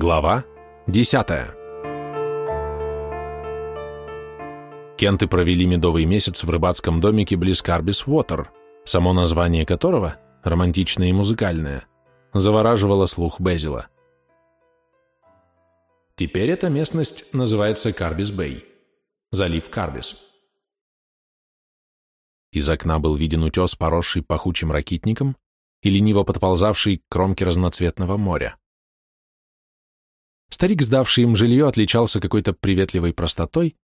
Глава 10 Кенты провели медовый месяц в рыбацком домике близ Карбис Уотер, само название которого, романтичное и музыкальное, завораживало слух Безила. Теперь эта местность называется Карбис-Бэй, залив Карбис. Из окна был виден утес, поросший пахучим ракитником и лениво подползавший к кромке разноцветного моря. Старик, сдавший им жилье, отличался какой-то приветливой простотой,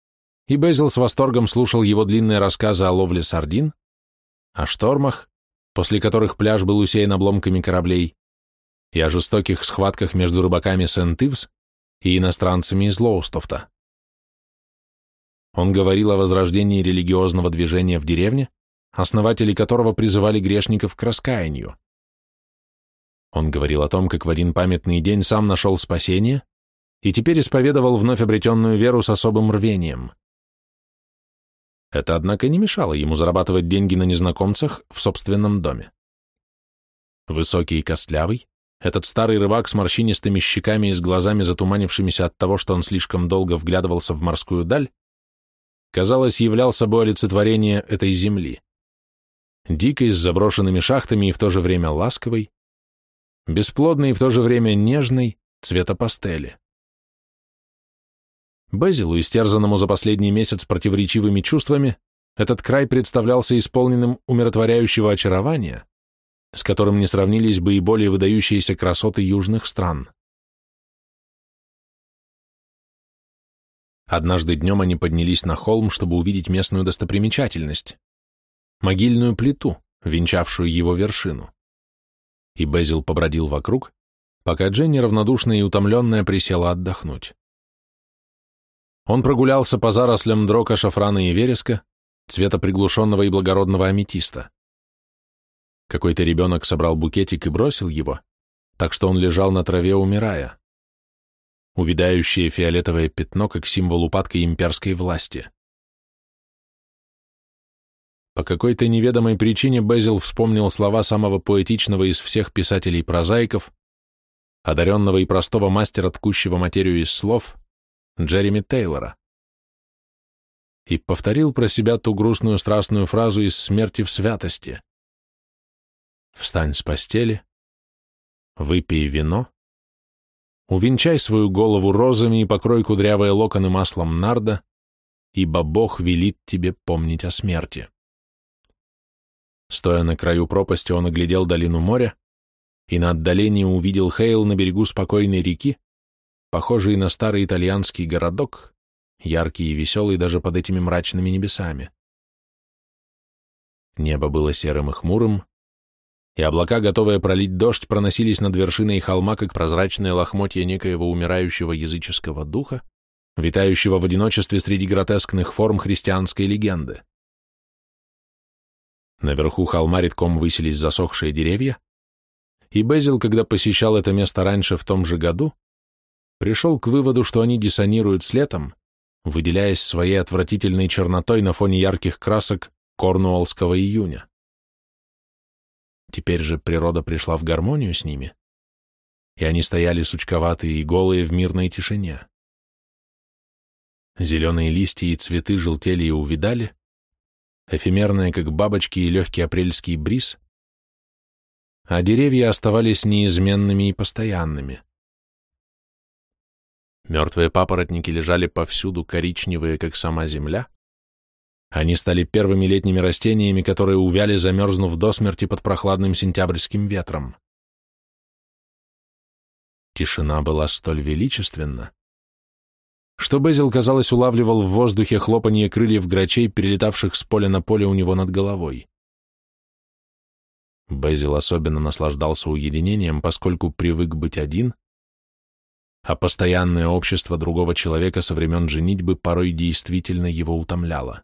и Безил с восторгом слушал его длинные рассказы о ловле сардин, о штормах, после которых пляж был усеян обломками кораблей, и о жестоких схватках между рыбаками Сент-Ивс и иностранцами из Лоустофта. Он говорил о возрождении религиозного движения в деревне, основатели которого призывали грешников к раскаянию. Он говорил о том, как в один памятный день сам нашел спасение и теперь исповедовал вновь обретенную веру с особым рвением. Это, однако, не мешало ему зарабатывать деньги на незнакомцах в собственном доме. Высокий и костлявый, этот старый рыбак с морщинистыми щеками и с глазами затуманившимися от того, что он слишком долго вглядывался в морскую даль, казалось, являл собой олицетворение этой земли. Дикой, с заброшенными шахтами и в то же время ласковой, бесплодной и в то же время нежной, цвета пастели. Безилу, истерзанному за последний месяц противоречивыми чувствами, этот край представлялся исполненным умиротворяющего очарования, с которым не сравнились бы и более выдающиеся красоты южных стран. Однажды днем они поднялись на холм, чтобы увидеть местную достопримечательность — могильную плиту, венчавшую его вершину. И Безил побродил вокруг, пока Дженни, равнодушная и утомленная, присела отдохнуть. Он прогулялся по зарослям дрока, шафрана и вереска, цвета приглушенного и благородного аметиста. Какой-то ребенок собрал букетик и бросил его, так что он лежал на траве, умирая. Увидающее фиолетовое пятно, как символ упадка имперской власти. По какой-то неведомой причине Безил вспомнил слова самого поэтичного из всех писателей-прозаиков, одаренного и простого мастера, ткущего материю из слов, Джереми Тейлора. И повторил про себя ту грустную страстную фразу из «Смерти в святости». «Встань с постели, выпей вино, увенчай свою голову розами и покрой кудрявые локоны маслом нарда, ибо Бог велит тебе помнить о смерти». Стоя на краю пропасти, он оглядел долину моря и на отдалении увидел Хейл на берегу спокойной реки, похожий на старый итальянский городок, яркий и веселый даже под этими мрачными небесами. Небо было серым и хмурым, и облака, готовые пролить дождь, проносились над вершиной холма, как прозрачные лохмотья некоего умирающего языческого духа, витающего в одиночестве среди гротескных форм христианской легенды. Наверху холма редком высились засохшие деревья, и Безил, когда посещал это место раньше в том же году, пришел к выводу, что они диссонируют с летом, выделяясь своей отвратительной чернотой на фоне ярких красок корнуоллского июня. Теперь же природа пришла в гармонию с ними, и они стояли сучковатые и голые в мирной тишине. Зеленые листья и цветы желтели и увидали, эфемерные, как бабочки, и легкий апрельский бриз, а деревья оставались неизменными и постоянными. Мертвые папоротники лежали повсюду, коричневые, как сама земля. Они стали первыми летними растениями, которые увяли, замерзнув до смерти под прохладным сентябрьским ветром. Тишина была столь величественна, что Безил, казалось, улавливал в воздухе хлопанье крыльев грачей, перелетавших с поля на поле у него над головой. Безил особенно наслаждался уединением, поскольку привык быть один а постоянное общество другого человека со времен женитьбы порой действительно его утомляло.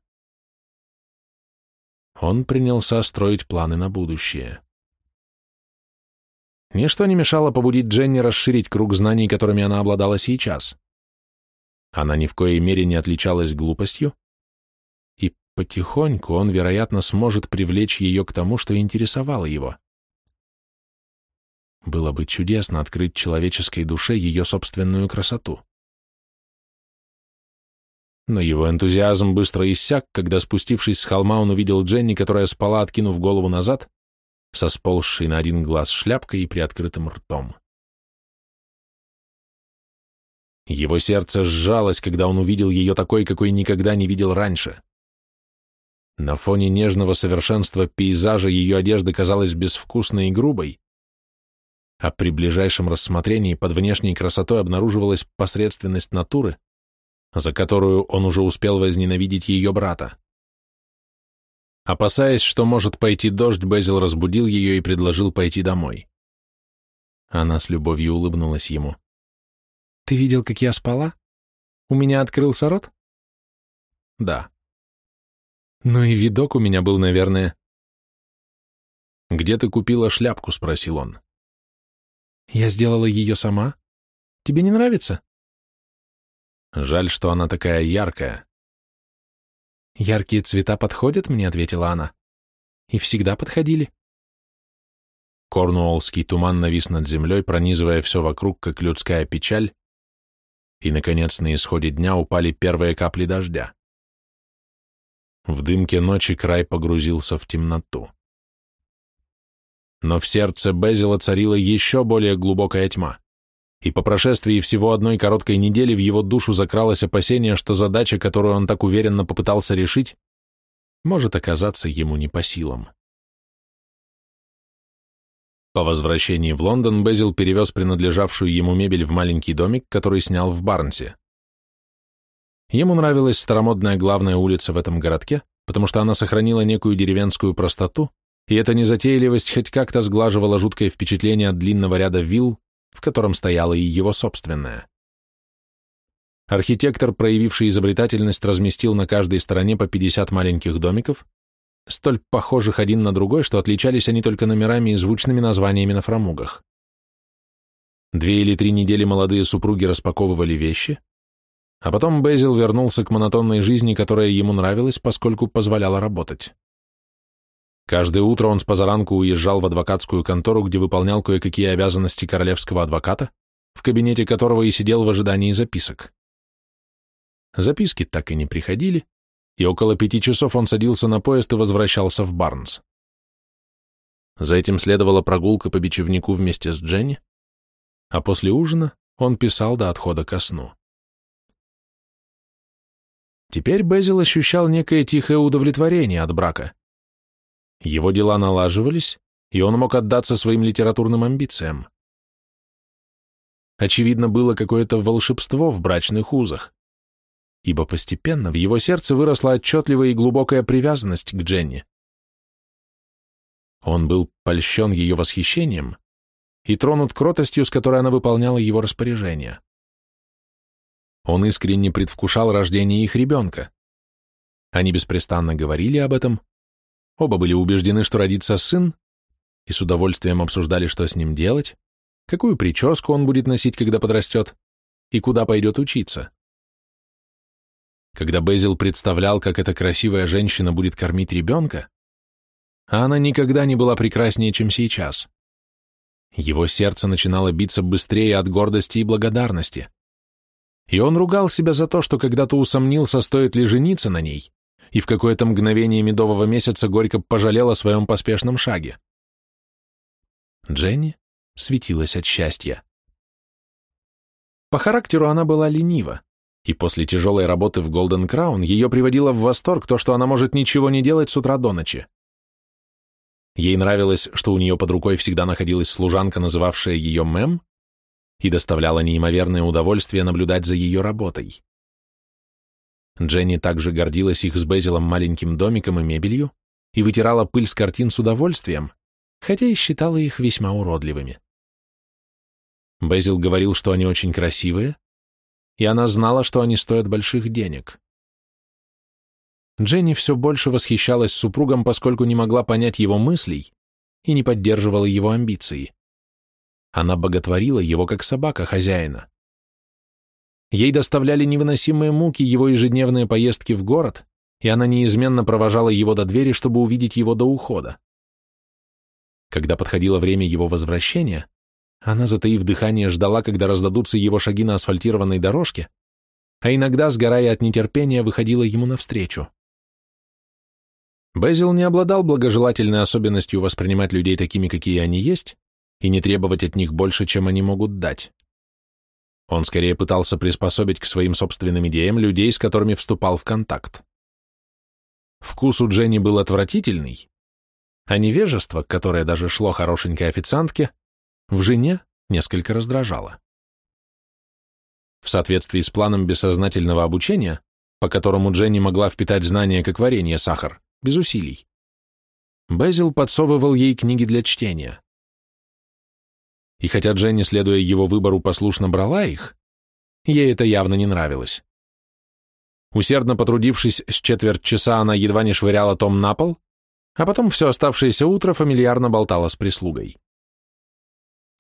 Он принялся строить планы на будущее. Ничто не мешало побудить Дженни расширить круг знаний, которыми она обладала сейчас. Она ни в коей мере не отличалась глупостью, и потихоньку он, вероятно, сможет привлечь ее к тому, что интересовало его. Было бы чудесно открыть человеческой душе ее собственную красоту. Но его энтузиазм быстро иссяк, когда, спустившись с холма, он увидел Дженни, которая спала, откинув голову назад, со сползшей на один глаз шляпкой и приоткрытым ртом. Его сердце сжалось, когда он увидел ее такой, какой никогда не видел раньше. На фоне нежного совершенства пейзажа ее одежда казалась безвкусной и грубой, а при ближайшем рассмотрении под внешней красотой обнаруживалась посредственность натуры, за которую он уже успел возненавидеть ее брата. Опасаясь, что может пойти дождь, Безил разбудил ее и предложил пойти домой. Она с любовью улыбнулась ему. «Ты видел, как я спала? У меня открылся рот?» «Да». «Ну и видок у меня был, наверное». «Где ты купила шляпку?» — спросил он. «Я сделала ее сама. Тебе не нравится?» «Жаль, что она такая яркая». «Яркие цвета подходят мне», — ответила она. «И всегда подходили». Корнуоллский туман навис над землей, пронизывая все вокруг, как людская печаль, и, наконец, на исходе дня упали первые капли дождя. В дымке ночи край погрузился в темноту. Но в сердце Безила царила еще более глубокая тьма, и по прошествии всего одной короткой недели в его душу закралось опасение, что задача, которую он так уверенно попытался решить, может оказаться ему не по силам. По возвращении в Лондон Безил перевез принадлежавшую ему мебель в маленький домик, который снял в Барнсе. Ему нравилась старомодная главная улица в этом городке, потому что она сохранила некую деревенскую простоту, и эта незатейливость хоть как-то сглаживала жуткое впечатление от длинного ряда вилл, в котором стояла и его собственная. Архитектор, проявивший изобретательность, разместил на каждой стороне по 50 маленьких домиков, столь похожих один на другой, что отличались они только номерами и звучными названиями на фрамугах. Две или три недели молодые супруги распаковывали вещи, а потом Безил вернулся к монотонной жизни, которая ему нравилась, поскольку позволяла работать. Каждое утро он с позаранку уезжал в адвокатскую контору, где выполнял кое-какие обязанности королевского адвоката, в кабинете которого и сидел в ожидании записок. Записки так и не приходили, и около пяти часов он садился на поезд и возвращался в Барнс. За этим следовала прогулка по бичевнику вместе с Дженни, а после ужина он писал до отхода ко сну. Теперь Безил ощущал некое тихое удовлетворение от брака. Его дела налаживались, и он мог отдаться своим литературным амбициям. Очевидно, было какое-то волшебство в брачных узах ибо постепенно в его сердце выросла отчетливая и глубокая привязанность к Дженни. Он был польщен ее восхищением и тронут кротостью, с которой она выполняла его распоряжения. Он искренне предвкушал рождение их ребенка. Они беспрестанно говорили об этом, оба были убеждены, что родится сын, и с удовольствием обсуждали, что с ним делать, какую прическу он будет носить, когда подрастет, и куда пойдет учиться. Когда Безил представлял, как эта красивая женщина будет кормить ребенка, а она никогда не была прекраснее, чем сейчас. Его сердце начинало биться быстрее от гордости и благодарности. И он ругал себя за то, что когда-то усомнился, стоит ли жениться на ней, и в какое-то мгновение медового месяца горько пожалел о своем поспешном шаге. Дженни светилась от счастья. По характеру она была ленива, и после тяжелой работы в Голден Краун ее приводило в восторг то, что она может ничего не делать с утра до ночи. Ей нравилось, что у нее под рукой всегда находилась служанка, называвшая ее Мэм, и доставляло неимоверное удовольствие наблюдать за ее работой. Дженни также гордилась их с Безилом маленьким домиком и мебелью и вытирала пыль с картин с удовольствием, хотя и считала их весьма уродливыми. Безил говорил, что они очень красивые, и она знала, что они стоят больших денег. Дженни все больше восхищалась супругом, поскольку не могла понять его мыслей и не поддерживала его амбиции. Она боготворила его как собака хозяина. Ей доставляли невыносимые муки его ежедневные поездки в город, и она неизменно провожала его до двери, чтобы увидеть его до ухода. Когда подходило время его возвращения, Она, затаив дыхание, ждала, когда раздадутся его шаги на асфальтированной дорожке, а иногда, сгорая от нетерпения, выходила ему навстречу. Безил не обладал благожелательной особенностью воспринимать людей такими, какие они есть, и не требовать от них больше, чем они могут дать. Он скорее пытался приспособить к своим собственным идеям людей, с которыми вступал в контакт. Вкус у Дженни был отвратительный, а невежество, которое даже шло хорошенькой официантке, в жене несколько раздражало. В соответствии с планом бессознательного обучения, по которому Дженни могла впитать знания как варенье сахар, без усилий, Безил подсовывал ей книги для чтения. И хотя Дженни, следуя его выбору, послушно брала их, ей это явно не нравилось. Усердно потрудившись с четверть часа, она едва не швыряла том на пол, а потом все оставшееся утро фамильярно болтала с прислугой.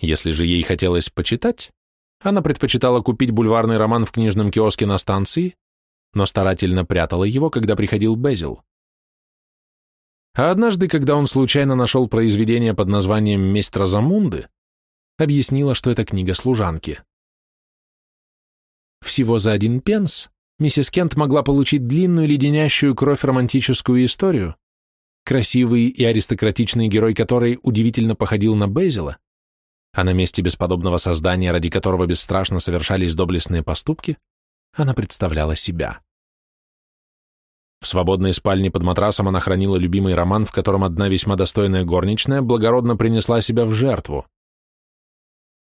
Если же ей хотелось почитать, она предпочитала купить бульварный роман в книжном киоске на станции, но старательно прятала его, когда приходил Безил. А однажды, когда он случайно нашел произведение под названием «Месть Розамунды», объяснила, что это книга служанки. Всего за один пенс миссис Кент могла получить длинную леденящую кровь романтическую историю, красивый и аристократичный герой которой удивительно походил на Безила, а на месте бесподобного создания, ради которого бесстрашно совершались доблестные поступки, она представляла себя. В свободной спальне под матрасом она хранила любимый роман, в котором одна весьма достойная горничная благородно принесла себя в жертву.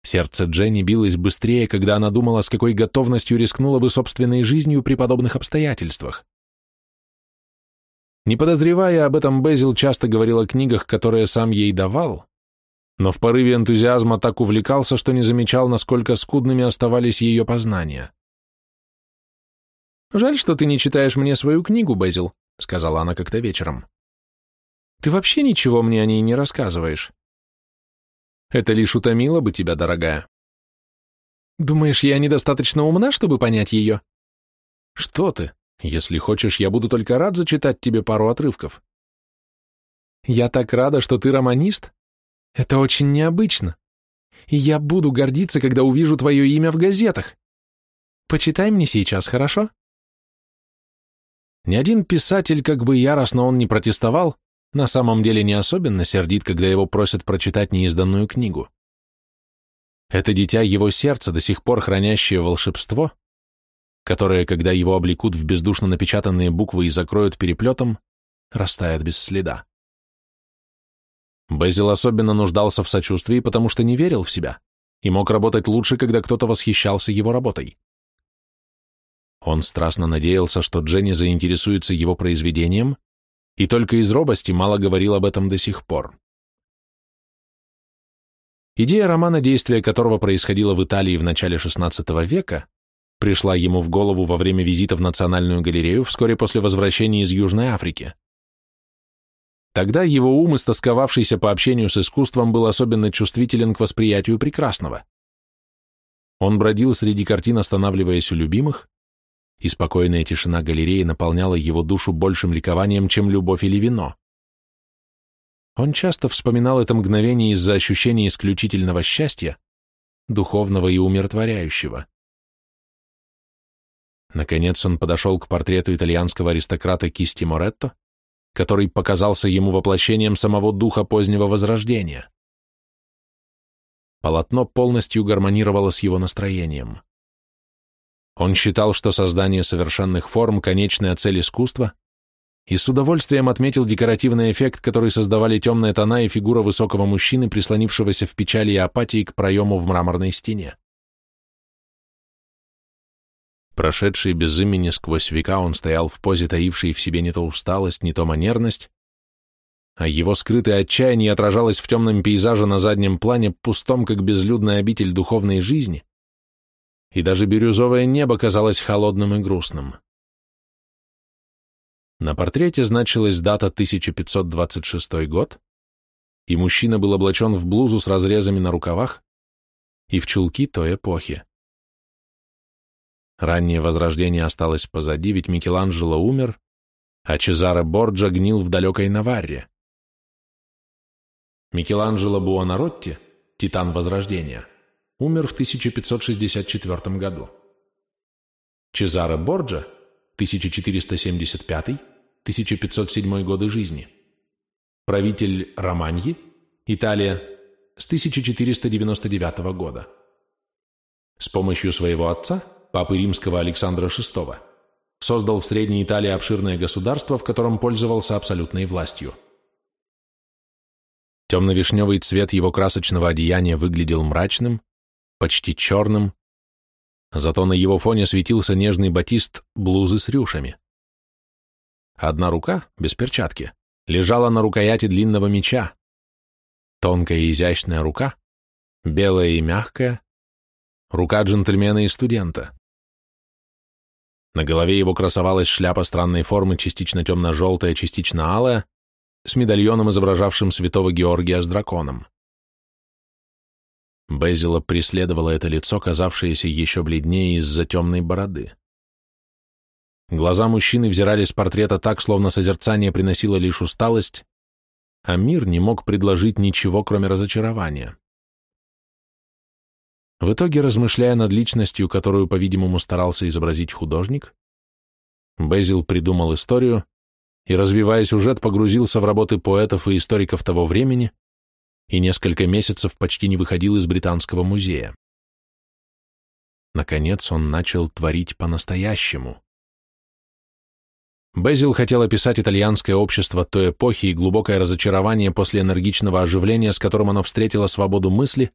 Сердце Дженни билось быстрее, когда она думала, с какой готовностью рискнула бы собственной жизнью при подобных обстоятельствах. Не подозревая об этом, Безил часто говорил о книгах, которые сам ей давал, но в порыве энтузиазма так увлекался, что не замечал, насколько скудными оставались ее познания. «Жаль, что ты не читаешь мне свою книгу, Безил», — сказала она как-то вечером. «Ты вообще ничего мне о ней не рассказываешь. Это лишь утомило бы тебя, дорогая. Думаешь, я недостаточно умна, чтобы понять ее? Что ты? Если хочешь, я буду только рад зачитать тебе пару отрывков. Я так рада, что ты романист. Это очень необычно. И я буду гордиться, когда увижу твое имя в газетах. Почитай мне сейчас, хорошо? Ни один писатель, как бы яростно он ни протестовал, на самом деле не особенно сердит, когда его просят прочитать неизданную книгу. Это дитя его сердца, до сих пор хранящее волшебство, которое, когда его облекут в бездушно напечатанные буквы и закроют переплетом, растает без следа. Безил особенно нуждался в сочувствии, потому что не верил в себя и мог работать лучше, когда кто-то восхищался его работой. Он страстно надеялся, что Дженни заинтересуется его произведением и только из робости мало говорил об этом до сих пор. Идея романа, действие которого происходило в Италии в начале XVI века, пришла ему в голову во время визита в Национальную галерею вскоре после возвращения из Южной Африки. Тогда его ум, истосковавшийся по общению с искусством, был особенно чувствителен к восприятию прекрасного. Он бродил среди картин, останавливаясь у любимых, и спокойная тишина галереи наполняла его душу большим ликованием, чем любовь или вино. Он часто вспоминал это мгновение из-за ощущения исключительного счастья, духовного и умиротворяющего. Наконец он подошел к портрету итальянского аристократа Кисти Моретто, который показался ему воплощением самого духа позднего Возрождения. Полотно полностью гармонировало с его настроением. Он считал, что создание совершенных форм – конечная цель искусства, и с удовольствием отметил декоративный эффект, который создавали темные тона и фигура высокого мужчины, прислонившегося в печали и апатии к проему в мраморной стене. Прошедший без имени сквозь века, он стоял в позе, таившей в себе не то усталость, не то манерность, а его скрытое отчаяние отражалось в темном пейзаже на заднем плане, пустом, как безлюдная обитель духовной жизни, и даже бирюзовое небо казалось холодным и грустным. На портрете значилась дата 1526 год, и мужчина был облачен в блузу с разрезами на рукавах и в чулки той эпохи. Раннее возрождение осталось позади, ведь Микеланджело умер, а Чезаре Борджа гнил в далекой Наварре. Микеланджело Буонаротти Титан Возрождения, умер в 1564 году. Чезаре Борджа, 1475-1507 годы жизни, правитель Романьи, Италия, с 1499 года. С помощью своего отца, папы римского Александра VI, создал в Средней Италии обширное государство, в котором пользовался абсолютной властью. Темно-вишневый цвет его красочного одеяния выглядел мрачным, почти черным, зато на его фоне светился нежный батист блузы с рюшами. Одна рука, без перчатки, лежала на рукояти длинного меча. Тонкая и изящная рука, белая и мягкая, рука джентльмена и студента. На голове его красовалась шляпа странной формы, частично темно-желтая, частично алая, с медальоном, изображавшим святого Георгия с драконом. Безила преследовало это лицо, казавшееся еще бледнее из-за темной бороды. Глаза мужчины взирали с портрета так, словно созерцание приносило лишь усталость, а мир не мог предложить ничего, кроме разочарования. В итоге, размышляя над личностью, которую, по-видимому, старался изобразить художник, Безил придумал историю и, развивая сюжет, погрузился в работы поэтов и историков того времени и несколько месяцев почти не выходил из Британского музея. Наконец он начал творить по-настоящему. Безил хотел описать итальянское общество той эпохи и глубокое разочарование после энергичного оживления, с которым оно встретило свободу мысли,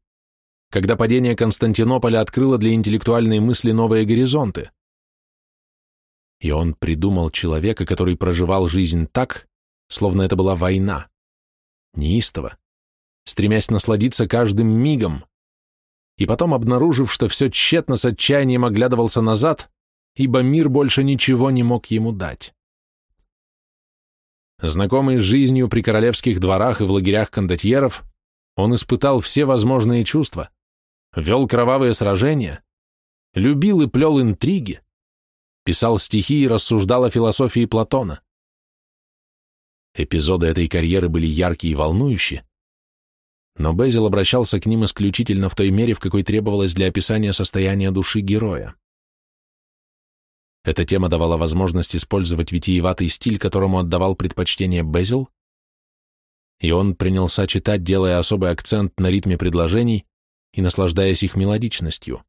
когда падение Константинополя открыло для интеллектуальной мысли новые горизонты. И он придумал человека, который проживал жизнь так, словно это была война, неистово, стремясь насладиться каждым мигом, и потом, обнаружив, что все тщетно с отчаянием оглядывался назад, ибо мир больше ничего не мог ему дать. Знакомый с жизнью при королевских дворах и в лагерях кондотьеров, он испытал все возможные чувства, вел кровавые сражения, любил и плел интриги, писал стихи и рассуждал о философии Платона. Эпизоды этой карьеры были яркие и волнующие, но Безил обращался к ним исключительно в той мере, в какой требовалось для описания состояния души героя. Эта тема давала возможность использовать витиеватый стиль, которому отдавал предпочтение Безил, и он принялся читать, делая особый акцент на ритме предложений и наслаждаясь их мелодичностью.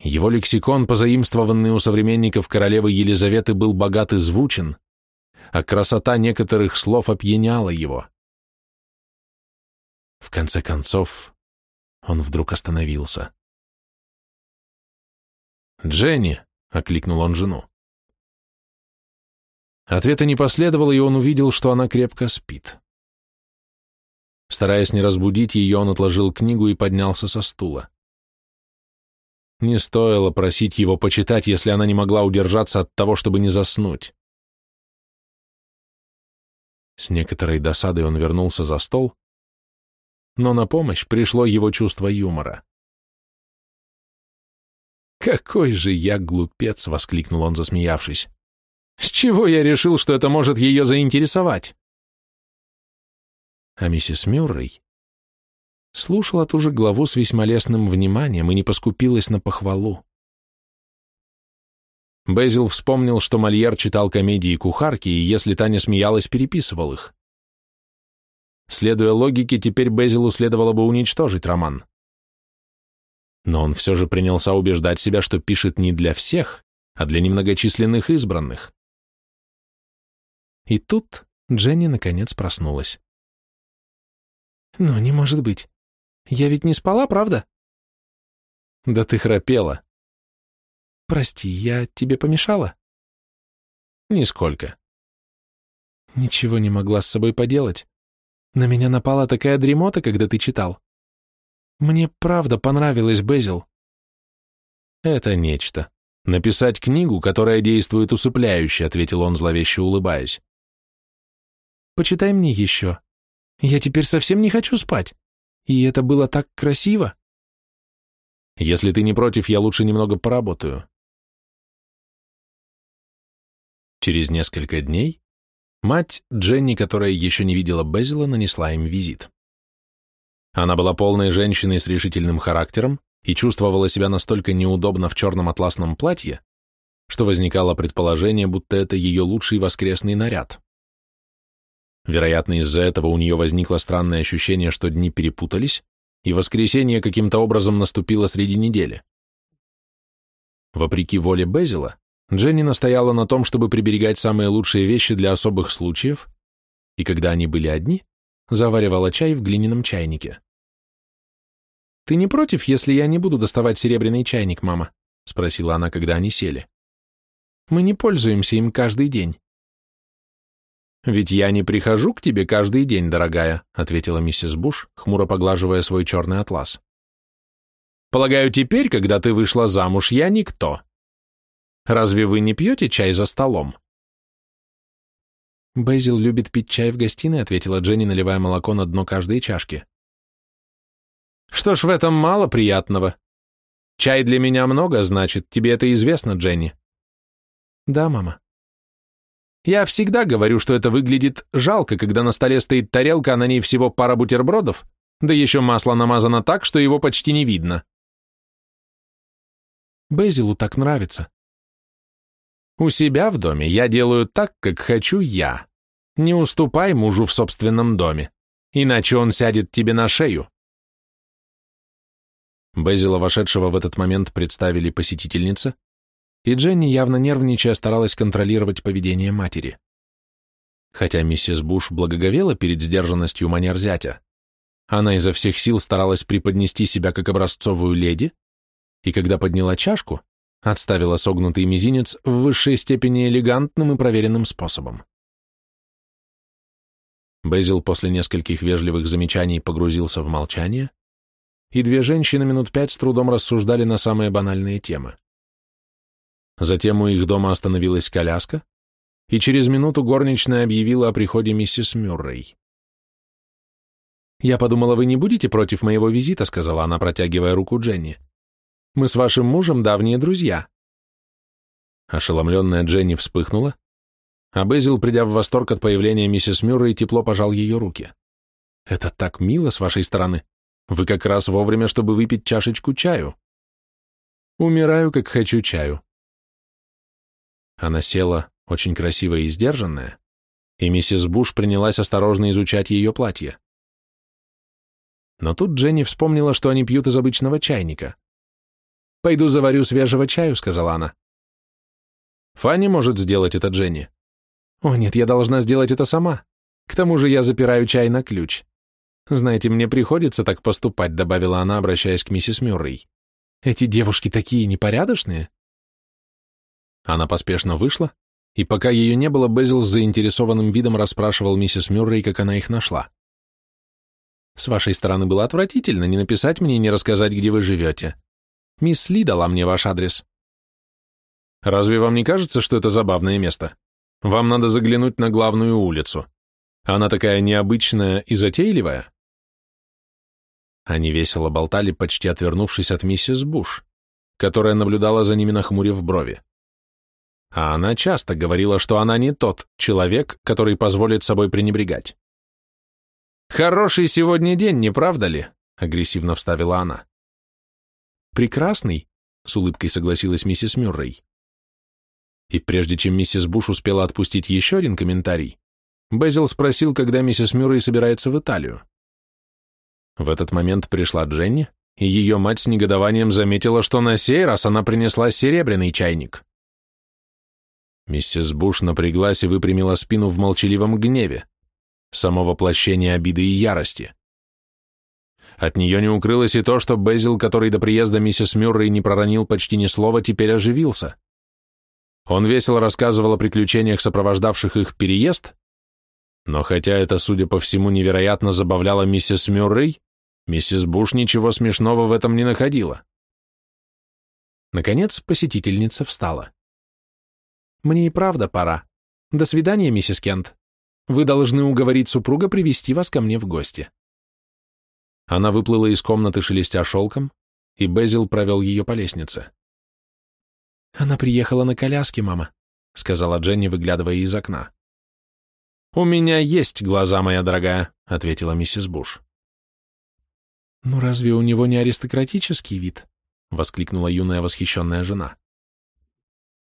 Его лексикон, позаимствованный у современников королевы Елизаветы, был богат и звучен, а красота некоторых слов опьяняла его. В конце концов, он вдруг остановился. «Дженни!» — окликнул он жену. Ответа не последовало, и он увидел, что она крепко спит. Стараясь не разбудить ее, он отложил книгу и поднялся со стула. Не стоило просить его почитать, если она не могла удержаться от того, чтобы не заснуть. С некоторой досадой он вернулся за стол, но на помощь пришло его чувство юмора. «Какой же я глупец!» — воскликнул он, засмеявшись. «С чего я решил, что это может ее заинтересовать?» А миссис Мюррей слушала ту же главу с весьма лестным вниманием и не поскупилась на похвалу. Безил вспомнил, что Мольер читал комедии кухарки, и если Таня смеялась, переписывал их. Следуя логике, теперь Безилу следовало бы уничтожить роман. Но он все же принялся убеждать себя, что пишет не для всех, а для немногочисленных избранных. И тут Дженни наконец проснулась. «Ну, не может быть. Я ведь не спала, правда?» «Да ты храпела». «Прости, я тебе помешала?» «Нисколько». «Ничего не могла с собой поделать. На меня напала такая дремота, когда ты читал. Мне правда понравилось, Безил. Это нечто. Написать книгу, которая действует усыпляюще, ответил он, зловеще улыбаясь. Почитай мне еще. Я теперь совсем не хочу спать. И это было так красиво. Если ты не против, я лучше немного поработаю. Через несколько дней Мать Дженни, которая еще не видела Безила, нанесла им визит. Она была полной женщиной с решительным характером и чувствовала себя настолько неудобно в черном атласном платье, что возникало предположение, будто это ее лучший воскресный наряд. Вероятно, из-за этого у нее возникло странное ощущение, что дни перепутались, и воскресенье каким-то образом наступило среди недели. Вопреки воле Безила, Дженни настояла на том, чтобы приберегать самые лучшие вещи для особых случаев, и когда они были одни, заваривала чай в глиняном чайнике. «Ты не против, если я не буду доставать серебряный чайник, мама?» — спросила она, когда они сели. «Мы не пользуемся им каждый день». «Ведь я не прихожу к тебе каждый день, дорогая», — ответила миссис Буш, хмуро поглаживая свой черный атлас. «Полагаю, теперь, когда ты вышла замуж, я никто. Разве вы не пьете чай за столом?» «Безил любит пить чай в гостиной», — ответила Дженни, наливая молоко на дно каждой чашки. «Что ж, в этом мало приятного. Чай для меня много значит, тебе это известно, Дженни?» «Да, мама». «Я всегда говорю, что это выглядит жалко, когда на столе стоит тарелка, а на ней всего пара бутербродов, да еще масло намазано так, что его почти не видно». «Безилу так нравится», у себя в доме я делаю так, как хочу я. Не уступай мужу в собственном доме, иначе он сядет тебе на шею. Безила, вошедшего в этот момент, представили посетительница, и Дженни, явно нервничая, старалась контролировать поведение матери. Хотя миссис Буш благоговела перед сдержанностью манер зятя, она изо всех сил старалась преподнести себя как образцовую леди, и когда подняла чашку, Отставила согнутый мизинец в высшей степени элегантным и проверенным способом. Безил после нескольких вежливых замечаний погрузился в молчание, и две женщины минут пять с трудом рассуждали на самые банальные темы. Затем у их дома остановилась коляска, и через минуту горничная объявила о приходе миссис Мюррей. «Я подумала, вы не будете против моего визита», — сказала она, протягивая руку Дженни. Мы с вашим мужем давние друзья». Ошеломленная Дженни вспыхнула, а Безил, придя в восторг от появления миссис Мюррей, тепло пожал ее руки. «Это так мило с вашей стороны. Вы как раз вовремя, чтобы выпить чашечку чаю». «Умираю, как хочу чаю». Она села, очень красивая и сдержанная, и миссис Буш принялась осторожно изучать ее платье. Но тут Дженни вспомнила, что они пьют из обычного чайника. «Пойду заварю свежего чаю», — сказала она. «Фанни может сделать это, Дженни». «О, нет, я должна сделать это сама. К тому же я запираю чай на ключ. Знаете, мне приходится так поступать», — добавила она, обращаясь к миссис Мюррей. «Эти девушки такие непорядочные». Она поспешно вышла, и пока ее не было, Безил с заинтересованным видом расспрашивал миссис Мюррей, как она их нашла. «С вашей стороны было отвратительно не написать мне и не рассказать, где вы живете. Мисс Ли дала мне ваш адрес. Разве вам не кажется, что это забавное место? Вам надо заглянуть на главную улицу. Она такая необычная и затейливая. Они весело болтали, почти отвернувшись от миссис Буш, которая наблюдала за ними нахмурив брови. А она часто говорила, что она не тот человек, который позволит собой пренебрегать. «Хороший сегодня день, не правда ли?» — агрессивно вставила она. «Прекрасный», — с улыбкой согласилась миссис Мюррей. И прежде чем миссис Буш успела отпустить еще один комментарий, Безил спросил, когда миссис Мюррей собирается в Италию. В этот момент пришла Дженни, и ее мать с негодованием заметила, что на сей раз она принесла серебряный чайник. Миссис Буш напряглась и выпрямила спину в молчаливом гневе, само воплощение обиды и ярости. От нее не укрылось и то, что Безил, который до приезда миссис Мюррей не проронил почти ни слова, теперь оживился. Он весело рассказывал о приключениях, сопровождавших их переезд, но хотя это, судя по всему, невероятно забавляло миссис Мюррей, миссис Буш ничего смешного в этом не находила. Наконец посетительница встала. «Мне и правда пора. До свидания, миссис Кент. Вы должны уговорить супруга привести вас ко мне в гости». Она выплыла из комнаты, шелестя шелком, и Безил провел ее по лестнице. «Она приехала на коляске, мама», — сказала Дженни, выглядывая из окна. «У меня есть глаза, моя дорогая», — ответила миссис Буш. «Ну разве у него не аристократический вид?» — воскликнула юная восхищенная жена.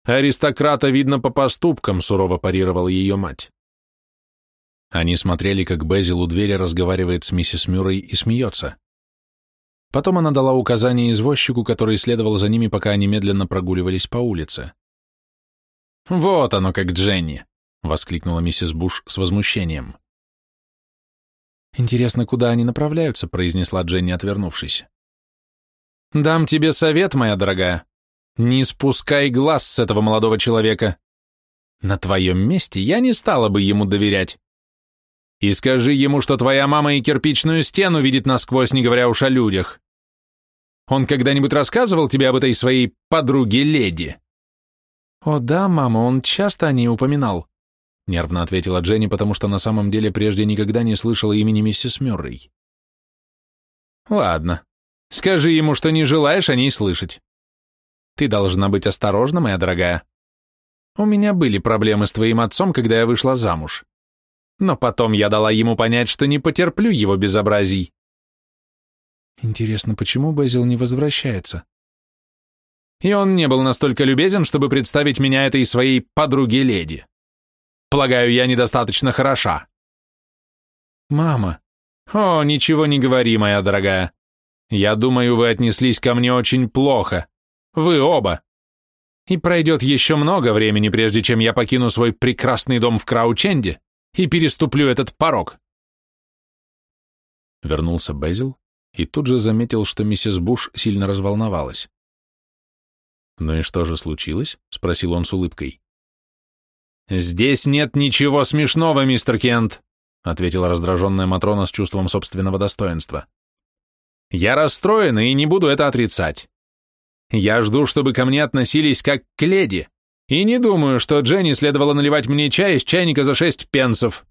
«Аристократа видно по поступкам», — сурово парировала ее мать. Они смотрели, как Безил у двери разговаривает с миссис Мюррей и смеется. Потом она дала указание извозчику, который следовал за ними, пока они медленно прогуливались по улице. «Вот оно как Дженни!» — воскликнула миссис Буш с возмущением. «Интересно, куда они направляются?» — произнесла Дженни, отвернувшись. «Дам тебе совет, моя дорогая. Не спускай глаз с этого молодого человека. На твоем месте я не стала бы ему доверять. И скажи ему, что твоя мама и кирпичную стену видит насквозь, не говоря уж о людях. Он когда-нибудь рассказывал тебе об этой своей подруге-леди?» «О да, мама, он часто о ней упоминал», — нервно ответила Дженни, потому что на самом деле прежде никогда не слышала имени миссис Мюррей. «Ладно. Скажи ему, что не желаешь о ней слышать. Ты должна быть осторожна, моя дорогая. У меня были проблемы с твоим отцом, когда я вышла замуж но потом я дала ему понять, что не потерплю его безобразий. Интересно, почему Безил не возвращается? И он не был настолько любезен, чтобы представить меня этой своей подруге-леди. Полагаю, я недостаточно хороша. Мама. О, ничего не говори, моя дорогая. Я думаю, вы отнеслись ко мне очень плохо. Вы оба. И пройдет еще много времени, прежде чем я покину свой прекрасный дом в Краученде и переступлю этот порог. Вернулся Безил и тут же заметил, что миссис Буш сильно разволновалась. «Ну и что же случилось?» — спросил он с улыбкой. «Здесь нет ничего смешного, мистер Кент», — ответила раздраженная Матрона с чувством собственного достоинства. «Я расстроена и не буду это отрицать. Я жду, чтобы ко мне относились как к леди, и не думаю, что Дженни следовало наливать мне чай из чайника за шесть пенсов.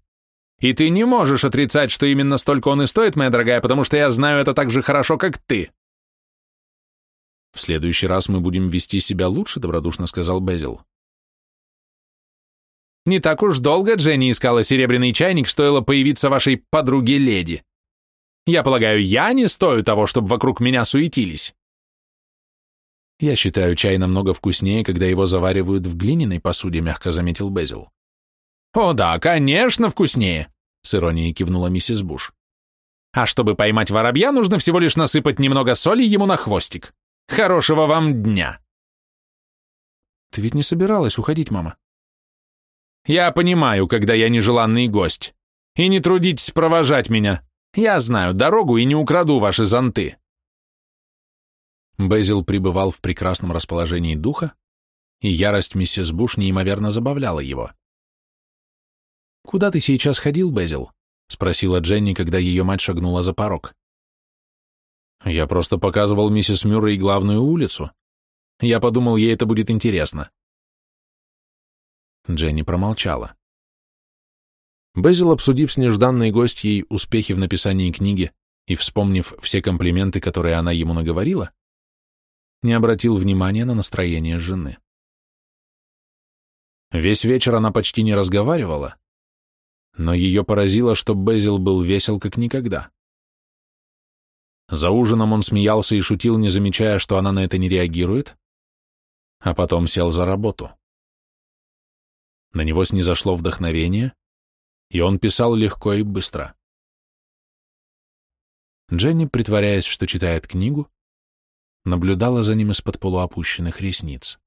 И ты не можешь отрицать, что именно столько он и стоит, моя дорогая, потому что я знаю это так же хорошо, как ты. В следующий раз мы будем вести себя лучше, добродушно сказал Безил. Не так уж долго Дженни искала серебряный чайник, стоило появиться вашей подруге-леди. Я полагаю, я не стою того, чтобы вокруг меня суетились. «Я считаю чай намного вкуснее, когда его заваривают в глиняной посуде», — мягко заметил Безил. «О да, конечно, вкуснее», — с иронией кивнула миссис Буш. «А чтобы поймать воробья, нужно всего лишь насыпать немного соли ему на хвостик. Хорошего вам дня!» «Ты ведь не собиралась уходить, мама?» «Я понимаю, когда я нежеланный гость. И не трудитесь провожать меня. Я знаю дорогу и не украду ваши зонты». Безил пребывал в прекрасном расположении духа, и ярость миссис Буш неимоверно забавляла его. «Куда ты сейчас ходил, Безил?» — спросила Дженни, когда ее мать шагнула за порог. «Я просто показывал миссис Мюррей главную улицу. Я подумал, ей это будет интересно». Дженни промолчала. Безил, обсудив с нежданной гостьей успехи в написании книги и вспомнив все комплименты, которые она ему наговорила, не обратил внимания на настроение жены. Весь вечер она почти не разговаривала, но ее поразило, что Безил был весел как никогда. За ужином он смеялся и шутил, не замечая, что она на это не реагирует, а потом сел за работу. На него снизошло вдохновение, и он писал легко и быстро. Дженни, притворяясь, что читает книгу, наблюдала за ним из-под полуопущенных ресниц.